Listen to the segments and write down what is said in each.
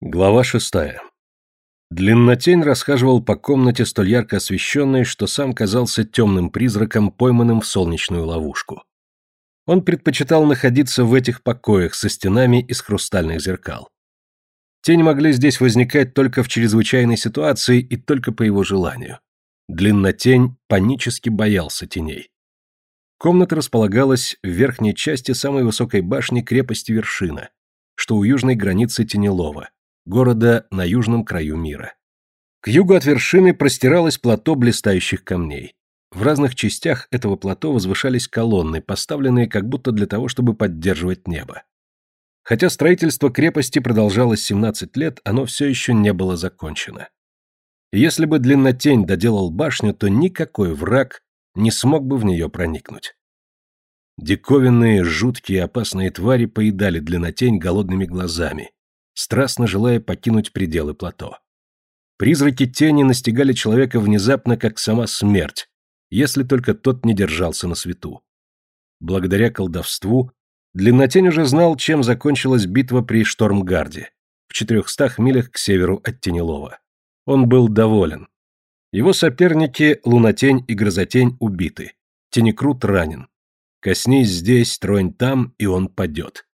Глава шестая. Длиннотень расхаживал по комнате столь ярко освещенной, что сам казался темным призраком, пойманным в солнечную ловушку. Он предпочитал находиться в этих покоях со стенами из хрустальных зеркал. Тени могли здесь возникать только в чрезвычайной ситуации и только по его желанию. Длиннотень панически боялся теней. Комната располагалась в верхней части самой высокой башни крепости Вершина, что у южной границы Тенелова города на южном краю мира. К югу от вершины простиралось плато блистающих камней. В разных частях этого плато возвышались колонны, поставленные как будто для того, чтобы поддерживать небо. Хотя строительство крепости продолжалось 17 лет, оно все еще не было закончено. если бы длиннотень доделал башню, то никакой враг не смог бы в нее проникнуть. Диковинные, жуткие, опасные твари поедали длиннотень голодными глазами, страстно желая покинуть пределы плато. Призраки тени настигали человека внезапно, как сама смерть, если только тот не держался на свету. Благодаря колдовству, Длиннотень уже знал, чем закончилась битва при Штормгарде, в четырехстах милях к северу от Тенелова. Он был доволен. Его соперники Лунатень и Грозотень убиты. Тенекрут ранен. Коснись здесь, тронь там, и он падет.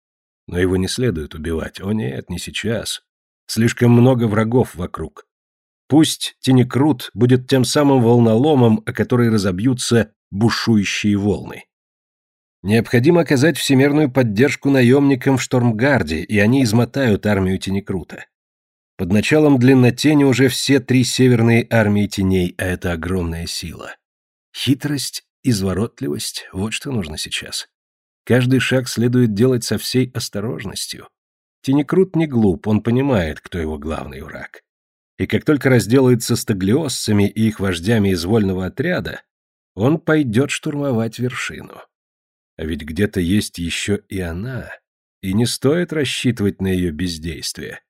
Но его не следует убивать. О нет, не сейчас. Слишком много врагов вокруг. Пусть Тенекрут будет тем самым волноломом, о который разобьются бушующие волны. Необходимо оказать всемирную поддержку наемникам в Штормгарде, и они измотают армию Тенекрута. Под началом Длиннотени уже все три северные армии теней, а это огромная сила. Хитрость, изворотливость — вот что нужно сейчас. Каждый шаг следует делать со всей осторожностью. Тенекрут не глуп, он понимает, кто его главный враг. И как только разделается с таглиосцами и их вождями из вольного отряда, он пойдет штурмовать вершину. А ведь где-то есть еще и она, и не стоит рассчитывать на ее бездействие.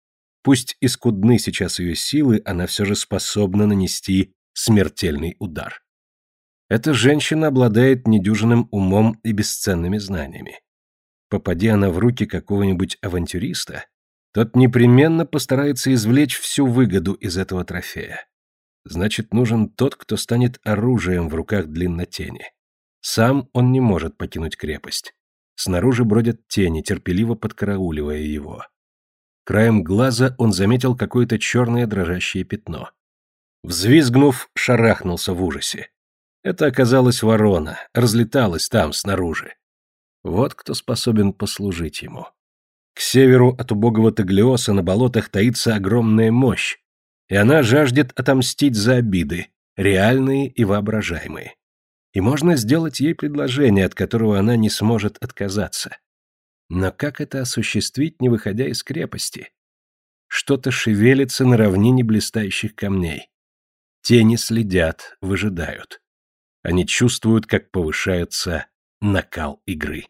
Пусть и скудны сейчас ее силы, она все же способна нанести смертельный удар. Эта женщина обладает недюжинным умом и бесценными знаниями. Попади она в руки какого-нибудь авантюриста, тот непременно постарается извлечь всю выгоду из этого трофея. Значит, нужен тот, кто станет оружием в руках длиннотени. Сам он не может покинуть крепость. Снаружи бродят тени, терпеливо подкарауливая его. Краем глаза он заметил какое-то черное дрожащее пятно. Взвизгнув, шарахнулся в ужасе. Это оказалась ворона, разлеталась там, снаружи. Вот кто способен послужить ему. К северу от убогого Таглиоса на болотах таится огромная мощь, и она жаждет отомстить за обиды, реальные и воображаемые. И можно сделать ей предложение, от которого она не сможет отказаться. Но как это осуществить, не выходя из крепости? Что-то шевелится на равнине блистающих камней. Тени следят, выжидают. Они чувствуют, как повышается накал игры.